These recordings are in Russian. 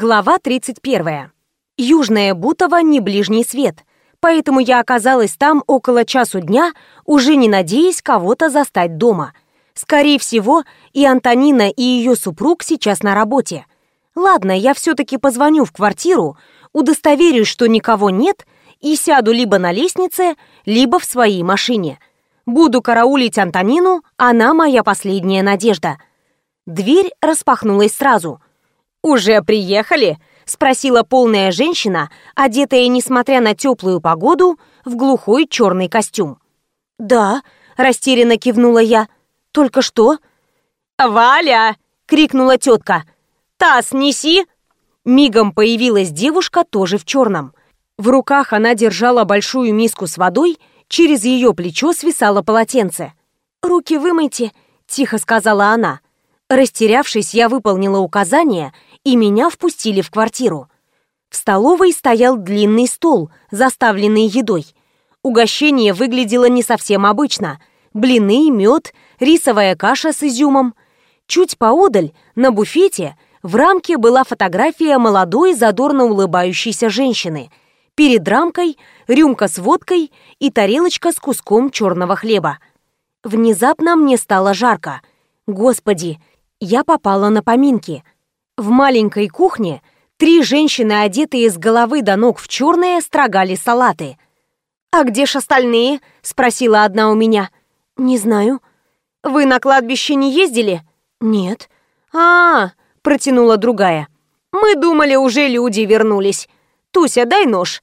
Глава 31. Южная Бутово не ближний свет, поэтому я оказалась там около часу дня, уже не надеясь кого-то застать дома. Скорее всего, и Антонина, и ее супруг сейчас на работе. Ладно, я все-таки позвоню в квартиру, удостоверюсь, что никого нет, и сяду либо на лестнице, либо в своей машине. Буду караулить Антонину, она моя последняя надежда. Дверь распахнулась сразу — «Уже приехали?» — спросила полная женщина, одетая, несмотря на теплую погоду, в глухой черный костюм. «Да», — растерянно кивнула я. «Только что?» «Валя!» — крикнула тетка. «Таз неси!» Мигом появилась девушка, тоже в черном. В руках она держала большую миску с водой, через ее плечо свисало полотенце. «Руки вымойте», — тихо сказала она. Растерявшись, я выполнила указание — и меня впустили в квартиру. В столовой стоял длинный стол, заставленный едой. Угощение выглядело не совсем обычно. Блины, мед, рисовая каша с изюмом. Чуть поодаль, на буфете, в рамке была фотография молодой, задорно улыбающейся женщины. Перед рамкой рюмка с водкой и тарелочка с куском черного хлеба. Внезапно мне стало жарко. Господи, я попала на поминки — в маленькой кухне три женщины, одетые с головы до ног в черное, строгали салаты. «А где ж остальные?» — спросила одна у меня. «Не знаю». «Вы на кладбище не ездили?» «Нет». А, -а, а протянула другая. «Мы думали, уже люди вернулись. Туся, дай нож».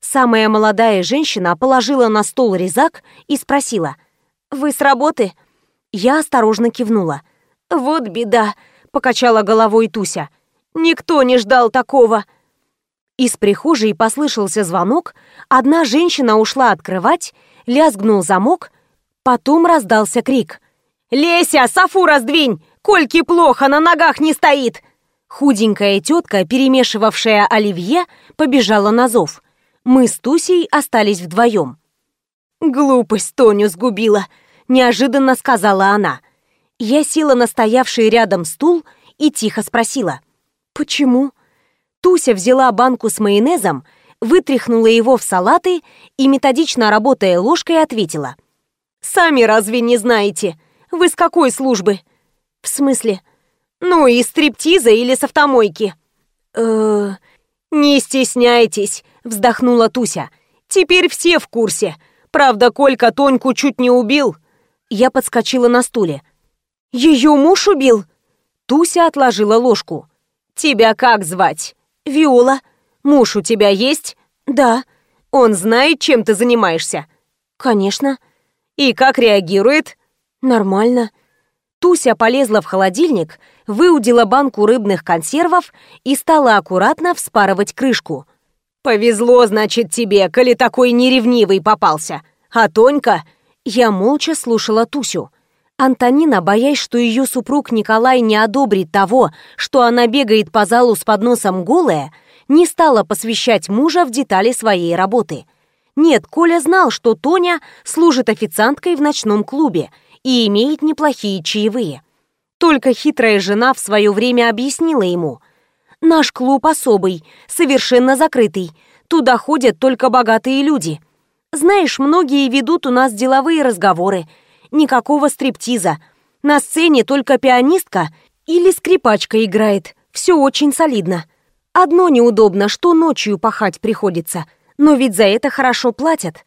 Самая молодая женщина положила на стол резак и спросила. «Вы с работы?» Я осторожно кивнула. «Вот беда покачала головой Туся. Никто не ждал такого. Из прихожей послышался звонок, одна женщина ушла открывать, лязгнул замок, потом раздался крик. «Леся, Софу раздвинь! Кольки плохо, на ногах не стоит!» Худенькая тетка, перемешивавшая оливье, побежала на зов. Мы с Тусей остались вдвоем. «Глупость Тоню сгубила», — неожиданно сказала она. Я села на стоявший рядом стул и тихо спросила. «Почему?» Туся взяла банку с майонезом, вытряхнула его в салаты и, методично работая ложкой, ответила. «Сами разве не знаете? Вы с какой службы?» «В смысле?» «Ну, из стриптиза или с автомойки?» э «Не стесняйтесь», — вздохнула Туся. «Теперь все в курсе. Правда, Колька Тоньку чуть не убил». Я подскочила на стуле. Ее муж убил?» Туся отложила ложку. «Тебя как звать?» «Виола». «Муж у тебя есть?» «Да». «Он знает, чем ты занимаешься?» «Конечно». «И как реагирует?» «Нормально». Туся полезла в холодильник, выудила банку рыбных консервов и стала аккуратно вспарывать крышку. «Повезло, значит, тебе, коли такой неревнивый попался. А Тонька...» Я молча слушала Тусю. Антонина, боясь, что ее супруг Николай не одобрит того, что она бегает по залу с подносом голая, не стала посвящать мужа в детали своей работы. Нет, Коля знал, что Тоня служит официанткой в ночном клубе и имеет неплохие чаевые. Только хитрая жена в свое время объяснила ему. «Наш клуб особый, совершенно закрытый. Туда ходят только богатые люди. Знаешь, многие ведут у нас деловые разговоры, никакого стриптиза. На сцене только пианистка или скрипачка играет. Все очень солидно. Одно неудобно, что ночью пахать приходится, но ведь за это хорошо платят.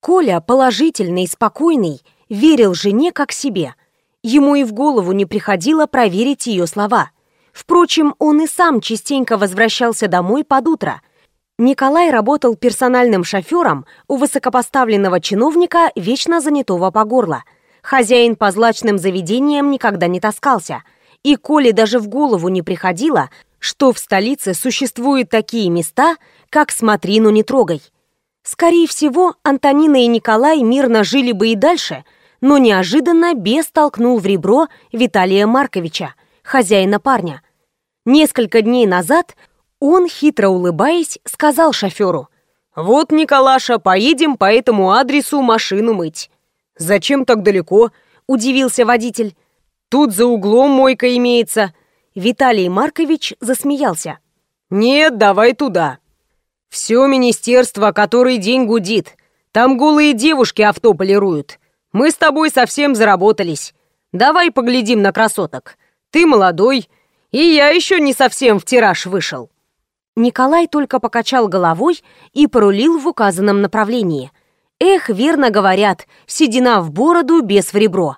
Коля, положительный, спокойный, верил жене как себе. Ему и в голову не приходило проверить ее слова. Впрочем, он и сам частенько возвращался домой под утро. Николай работал персональным шофером у высокопоставленного чиновника, вечно занятого по горло – Хозяин по злачным заведениям никогда не таскался, и Коле даже в голову не приходило, что в столице существуют такие места, как «Смотри, но не трогай». Скорее всего, Антонина и Николай мирно жили бы и дальше, но неожиданно бес толкнул в ребро Виталия Марковича, хозяина парня. Несколько дней назад он, хитро улыбаясь, сказал шоферу, «Вот, Николаша, поедем по этому адресу машину мыть». «Зачем так далеко?» – удивился водитель. «Тут за углом мойка имеется». Виталий Маркович засмеялся. «Нет, давай туда». «Все министерство, который день гудит. Там голые девушки авто полируют. Мы с тобой совсем заработались. Давай поглядим на красоток. Ты молодой, и я еще не совсем в тираж вышел». Николай только покачал головой и порулил в указанном направлении. Эх, верно говорят, седина в бороду без в ребро.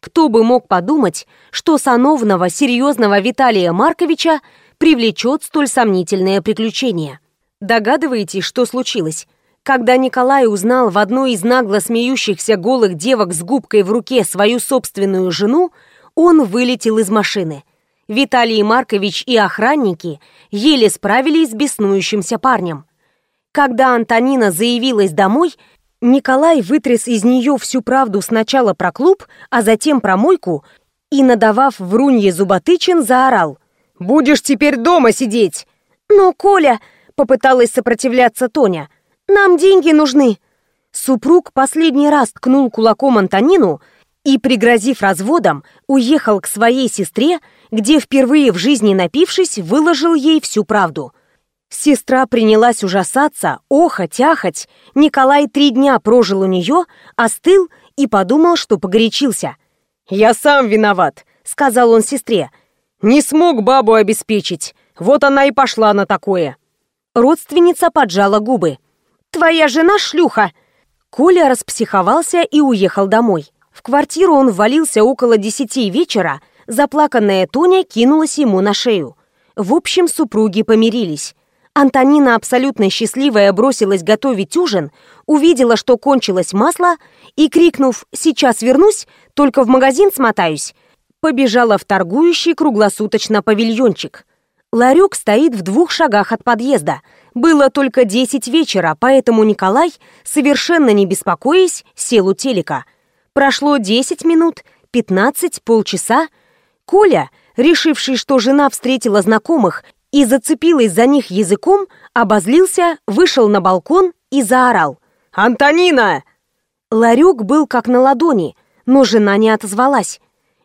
Кто бы мог подумать, что сановного, серьезного Виталия Марковича привлечет столь сомнительное приключение. Догадываетесь, что случилось? Когда Николай узнал в одной из нагло смеющихся голых девок с губкой в руке свою собственную жену, он вылетел из машины – Виталий Маркович и охранники еле справились с беснующимся парнем. Когда Антонина заявилась домой, Николай вытряс из нее всю правду сначала про клуб, а затем про мойку и, надавав врунье зуботычин, заорал. «Будешь теперь дома сидеть!» «Но, Коля!» — попыталась сопротивляться Тоня. «Нам деньги нужны!» Супруг последний раз ткнул кулаком Антонину и, пригрозив разводом, уехал к своей сестре, где впервые в жизни напившись, выложил ей всю правду. Сестра принялась ужасаться, охать, ахать. Николай три дня прожил у нее, остыл и подумал, что погорячился. «Я сам виноват», — сказал он сестре. «Не смог бабу обеспечить, вот она и пошла на такое». Родственница поджала губы. «Твоя жена шлюха!» Коля распсиховался и уехал домой. В квартиру он ввалился около десяти вечера, Заплаканная Тоня кинулась ему на шею. В общем, супруги помирились. Антонина, абсолютно счастливая, бросилась готовить ужин, увидела, что кончилось масло, и, крикнув «Сейчас вернусь, только в магазин смотаюсь», побежала в торгующий круглосуточно павильончик. Ларек стоит в двух шагах от подъезда. Было только десять вечера, поэтому Николай, совершенно не беспокоясь, сел у телека. Прошло десять минут, пятнадцать, полчаса, Коля, решивший, что жена встретила знакомых и зацепилась за них языком, обозлился, вышел на балкон и заорал. «Антонина!» Ларек был как на ладони, но жена не отозвалась.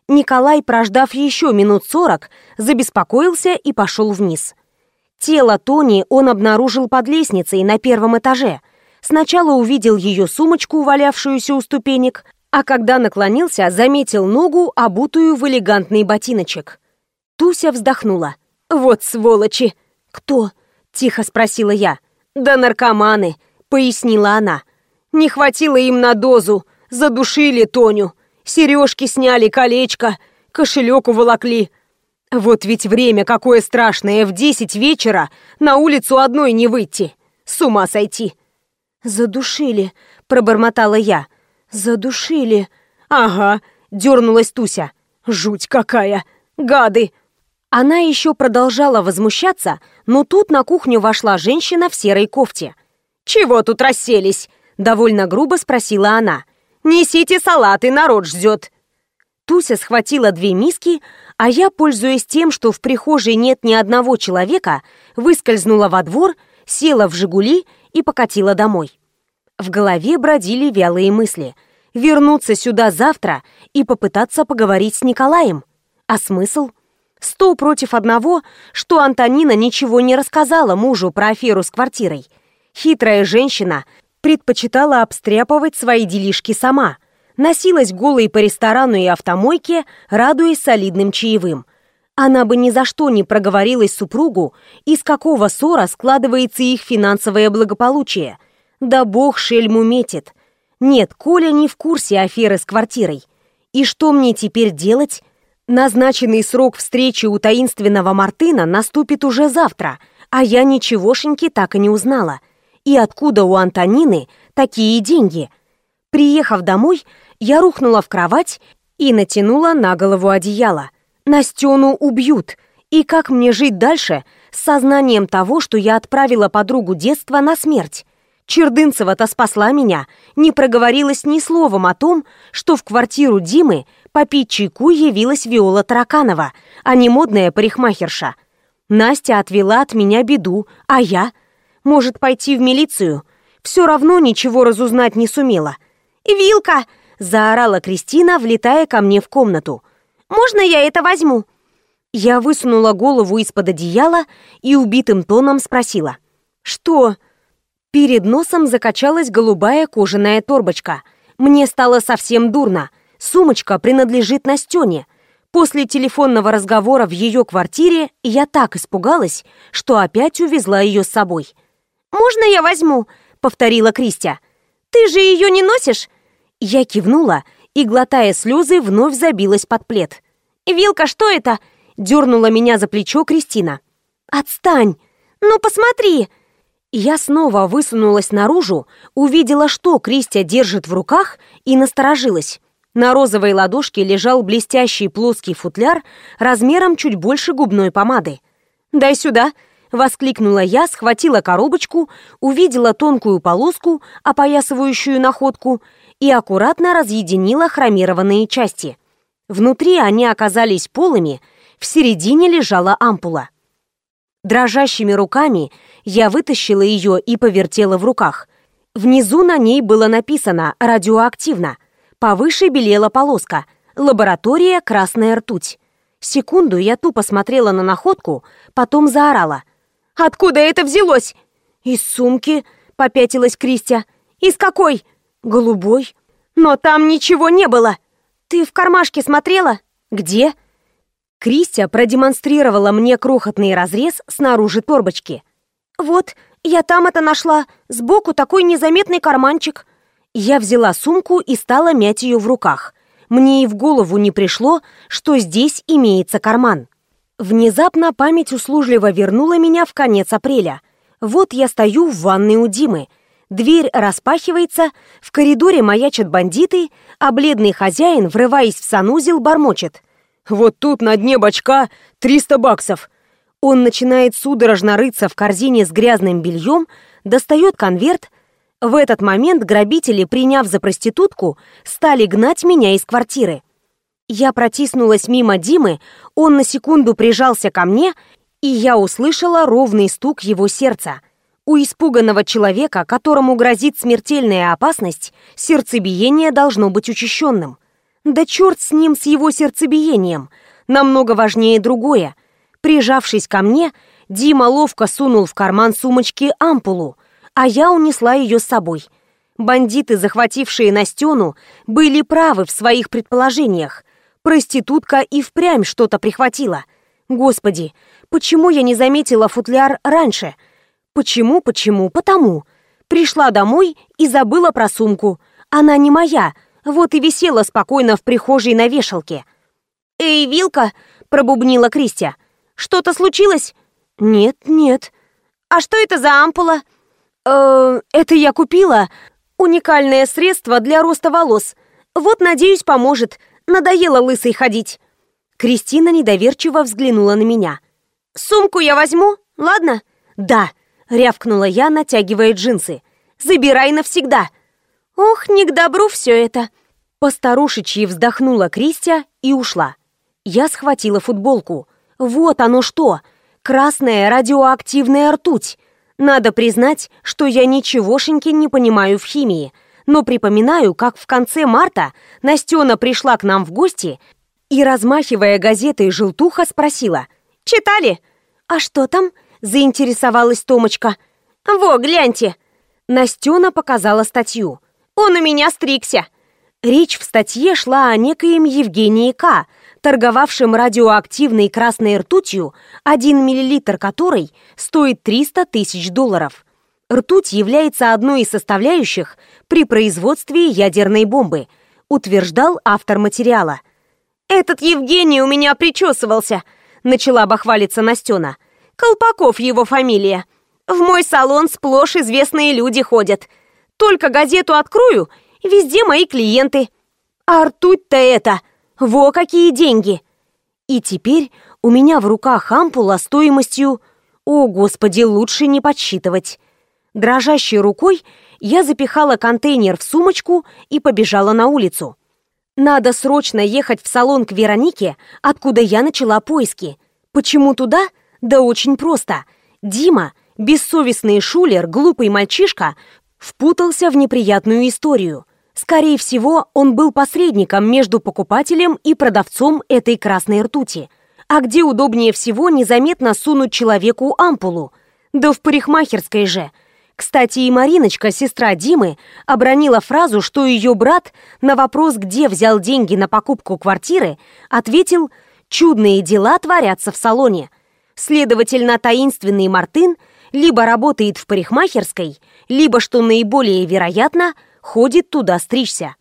Николай, прождав еще минут сорок, забеспокоился и пошел вниз. Тело Тони он обнаружил под лестницей на первом этаже. Сначала увидел ее сумочку, валявшуюся у ступенек, а когда наклонился, заметил ногу, обутую в элегантный ботиночек. Туся вздохнула. «Вот сволочи!» «Кто?» — тихо спросила я. «Да наркоманы!» — пояснила она. «Не хватило им на дозу, задушили Тоню, сережки сняли, колечко, кошелек уволокли. Вот ведь время какое страшное, в десять вечера на улицу одной не выйти, с ума сойти!» «Задушили», — пробормотала я. «Задушили». «Ага», — дернулась Туся. «Жуть какая! Гады!» Она еще продолжала возмущаться, но тут на кухню вошла женщина в серой кофте. «Чего тут расселись?» — довольно грубо спросила она. «Несите салаты, народ ждет!» Туся схватила две миски, а я, пользуясь тем, что в прихожей нет ни одного человека, выскользнула во двор, села в «Жигули» и покатила домой. В голове бродили вялые мысли. Вернуться сюда завтра и попытаться поговорить с Николаем. А смысл? Сто против одного, что Антонина ничего не рассказала мужу про аферу с квартирой. Хитрая женщина предпочитала обстряпывать свои делишки сама. Носилась голой по ресторану и автомойке, радуясь солидным чаевым. Она бы ни за что не проговорилась супругу, из какого ссора складывается их финансовое благополучие – да бог шельму метит. Нет, Коля не в курсе аферы с квартирой. И что мне теперь делать? Назначенный срок встречи у таинственного Мартына наступит уже завтра, а я ничегошеньки так и не узнала. И откуда у Антонины такие деньги? Приехав домой, я рухнула в кровать и натянула на голову одеяло. Настену убьют. И как мне жить дальше с сознанием того, что я отправила подругу детства на смерть? Чердынцева-то спасла меня, не проговорилась ни словом о том, что в квартиру Димы попить чайку явилась Виола Тараканова, а не модная парикмахерша. Настя отвела от меня беду, а я? Может, пойти в милицию? Все равно ничего разузнать не сумела. «Вилка!» – заорала Кристина, влетая ко мне в комнату. «Можно я это возьму?» Я высунула голову из-под одеяла и убитым тоном спросила. «Что?» Перед носом закачалась голубая кожаная торбочка. Мне стало совсем дурно. Сумочка принадлежит Настене. После телефонного разговора в ее квартире я так испугалась, что опять увезла ее с собой. «Можно я возьму?» — повторила Кристия. «Ты же ее не носишь?» Я кивнула и, глотая слезы, вновь забилась под плед. «Вилка, что это?» — дернула меня за плечо Кристина. «Отстань! Ну, посмотри!» Я снова высунулась наружу, увидела, что Кристия держит в руках, и насторожилась. На розовой ладошке лежал блестящий плоский футляр размером чуть больше губной помады. «Дай сюда!» — воскликнула я, схватила коробочку, увидела тонкую полоску, опоясывающую находку, и аккуратно разъединила хромированные части. Внутри они оказались полыми, в середине лежала ампула. Дрожащими руками я вытащила ее и повертела в руках. Внизу на ней было написано «Радиоактивно». Повыше белела полоска «Лаборатория Красная ртуть». Секунду я тупо смотрела на находку, потом заорала. «Откуда это взялось?» «Из сумки», — попятилась Кристия. «Из какой?» «Голубой». «Но там ничего не было!» «Ты в кармашке смотрела?» «Где?» Кристия продемонстрировала мне крохотный разрез снаружи торбочки. «Вот, я там это нашла. Сбоку такой незаметный карманчик». Я взяла сумку и стала мять ее в руках. Мне и в голову не пришло, что здесь имеется карман. Внезапно память услужливо вернула меня в конец апреля. Вот я стою в ванной у Димы. Дверь распахивается, в коридоре маячат бандиты, а бледный хозяин, врываясь в санузел, бормочет. «Вот тут на дне бачка 300 баксов. Он начинает судорожно рыться в корзине с грязным бельем, достает конверт. В этот момент грабители, приняв за проститутку, стали гнать меня из квартиры. Я протиснулась мимо Димы, он на секунду прижался ко мне, и я услышала ровный стук его сердца. У испуганного человека, которому грозит смертельная опасность, сердцебиение должно быть учащенным. Да черт с ним, с его сердцебиением! Намного важнее другое — Прижавшись ко мне, Дима ловко сунул в карман сумочки ампулу, а я унесла ее с собой. Бандиты, захватившие Настену, были правы в своих предположениях. Проститутка и впрямь что-то прихватила. Господи, почему я не заметила футляр раньше? Почему, почему, потому. Пришла домой и забыла про сумку. Она не моя, вот и висела спокойно в прихожей на вешалке. «Эй, Вилка!» — пробубнила Кристия. Что-то случилось? Нет, нет. А что это за ампула? Э, это я купила. Уникальное средство для роста волос. Вот, надеюсь, поможет. Надоело лысой ходить. Кристина недоверчиво взглянула на меня. «Сумку я возьму, ладно?» «Да», — рявкнула я, натягивая джинсы. «Забирай навсегда». «Ох, не к добру все это». Постарушечьи вздохнула Кристия и ушла. Я схватила футболку. Вот оно что! Красная радиоактивная ртуть. Надо признать, что я ничегошеньки не понимаю в химии, но припоминаю, как в конце марта Настена пришла к нам в гости и, размахивая газетой желтуха, спросила «Читали?» «А что там?» – заинтересовалась Томочка. «Во, гляньте!» Настена показала статью. «Он у меня стригся!» Речь в статье шла о некоем Евгении К., торговавшим радиоактивной красной ртутью, 1 мл которой стоит 300 тысяч долларов. Ртуть является одной из составляющих при производстве ядерной бомбы, утверждал автор материала. «Этот Евгений у меня причесывался», — начала бахвалиться Настена. «Колпаков его фамилия. В мой салон сплошь известные люди ходят. Только газету открою, везде мои клиенты. А ртуть-то это...» Во какие деньги! И теперь у меня в руках ампула стоимостью... О, Господи, лучше не подсчитывать. Дрожащей рукой я запихала контейнер в сумочку и побежала на улицу. Надо срочно ехать в салон к Веронике, откуда я начала поиски. Почему туда? Да очень просто. Дима, бессовестный шулер, глупый мальчишка, впутался в неприятную историю. Скорее всего, он был посредником между покупателем и продавцом этой красной ртути. А где удобнее всего незаметно сунуть человеку ампулу? Да в парикмахерской же. Кстати, и Мариночка, сестра Димы, обронила фразу, что ее брат на вопрос, где взял деньги на покупку квартиры, ответил «Чудные дела творятся в салоне». Следовательно, таинственный Мартын либо работает в парикмахерской, либо, что наиболее вероятно, ходит туда стричься.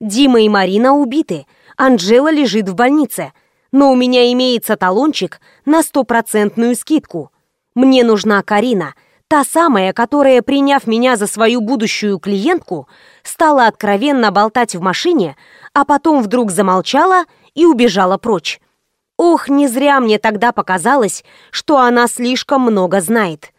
Дима и Марина убиты, Анжела лежит в больнице – но у меня имеется талончик на стопроцентную скидку. Мне нужна Карина, та самая, которая, приняв меня за свою будущую клиентку, стала откровенно болтать в машине, а потом вдруг замолчала и убежала прочь. Ох, не зря мне тогда показалось, что она слишком много знает.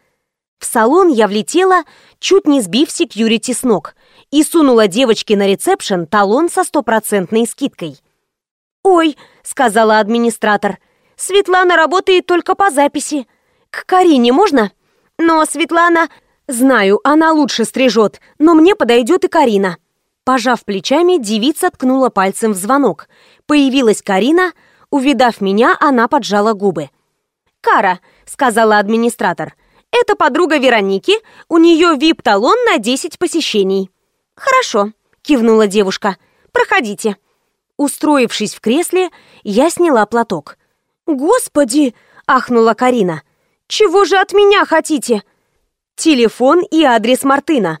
В салон я влетела, чуть не сбив секьюрити с ног, и сунула девочке на ресепшн талон со стопроцентной скидкой. «Ой», — сказала администратор, — «Светлана работает только по записи. К Карине можно?» «Но Светлана...» «Знаю, она лучше стрижет, но мне подойдет и Карина». Пожав плечами, девица ткнула пальцем в звонок. Появилась Карина. Увидав меня, она поджала губы. «Кара», — сказала администратор, — «это подруга Вероники, у нее вип-талон на 10 посещений». «Хорошо», — кивнула девушка, — «проходите». Устроившись в кресле, я сняла платок. «Господи!» – ахнула Карина. «Чего же от меня хотите?» Телефон и адрес Мартына.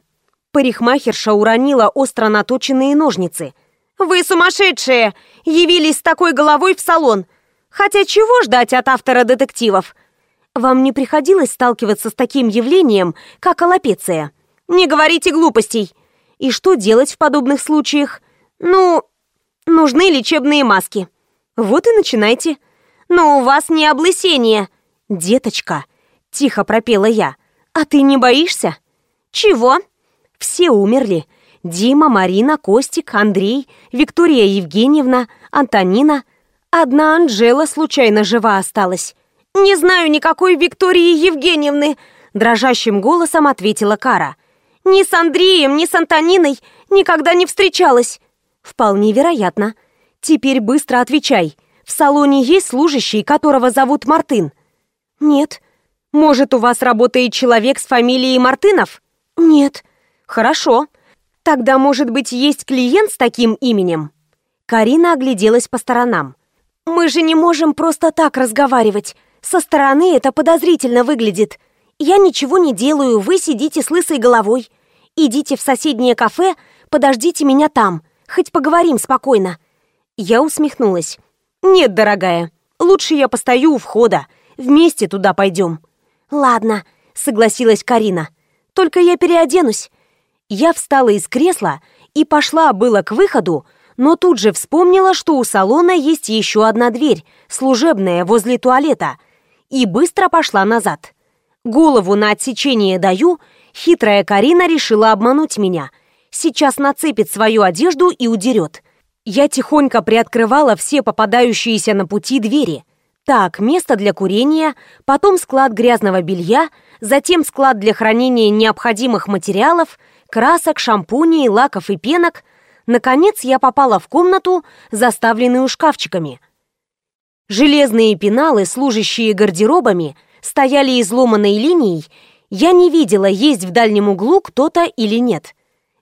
Парикмахерша уронила остро наточенные ножницы. «Вы сумасшедшие! Явились с такой головой в салон! Хотя чего ждать от автора детективов? Вам не приходилось сталкиваться с таким явлением, как аллопеция? Не говорите глупостей! И что делать в подобных случаях? Ну, Нужны лечебные маски. Вот и начинайте. Но у вас не облысение. Деточка, тихо пропела я. А ты не боишься? Чего? Все умерли. Дима, Марина, Костик, Андрей, Виктория Евгеньевна, Антонина. Одна Анжела случайно жива осталась. «Не знаю никакой Виктории Евгеньевны», – дрожащим голосом ответила Кара. «Ни с Андреем, ни с Антониной никогда не встречалась. Вполне вероятно. Теперь быстро отвечай. В салоне есть служащий, которого зовут Мартын? Нет. Может, у вас работает человек с фамилией Мартынов? Нет. Хорошо. Тогда, может быть, есть клиент с таким именем? Карина огляделась по сторонам. Мы же не можем просто так разговаривать. Со стороны это подозрительно выглядит. Я ничего не делаю, вы сидите с лысой головой. Идите в соседнее кафе, подождите меня там. Хоть поговорим спокойно». Я усмехнулась. «Нет, дорогая, лучше я постою у входа. Вместе туда пойдем». «Ладно», — согласилась Карина. «Только я переоденусь». Я встала из кресла и пошла было к выходу, но тут же вспомнила, что у салона есть еще одна дверь, служебная, возле туалета, и быстро пошла назад. Голову на отсечение даю, хитрая Карина решила обмануть меня — Сейчас нацепит свою одежду и удерет. Я тихонько приоткрывала все попадающиеся на пути двери. Так, место для курения, потом склад грязного белья, затем склад для хранения необходимых материалов, красок, шампуней, лаков и пенок. Наконец я попала в комнату, заставленную шкафчиками. Железные пеналы, служащие гардеробами, стояли изломанной линией. Я не видела, есть в дальнем углу кто-то или нет.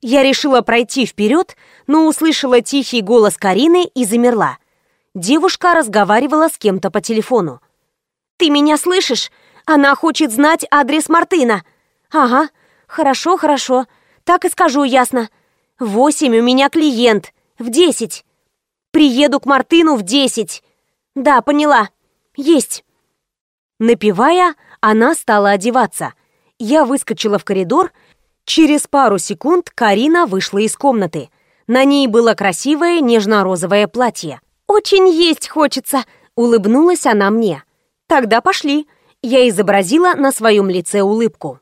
Я решила пройти вперед, но услышала тихий голос Карины и замерла. Девушка разговаривала с кем-то по телефону. «Ты меня слышишь? Она хочет знать адрес Мартына». «Ага, хорошо, хорошо. Так и скажу ясно. Восемь у меня клиент. В десять. Приеду к Мартыну в десять. Да, поняла. Есть». Напивая, она стала одеваться. Я выскочила в коридор Через пару секунд Карина вышла из комнаты. На ней было красивое нежно-розовое платье. «Очень есть хочется!» — улыбнулась она мне. «Тогда пошли!» Я изобразила на своем лице улыбку.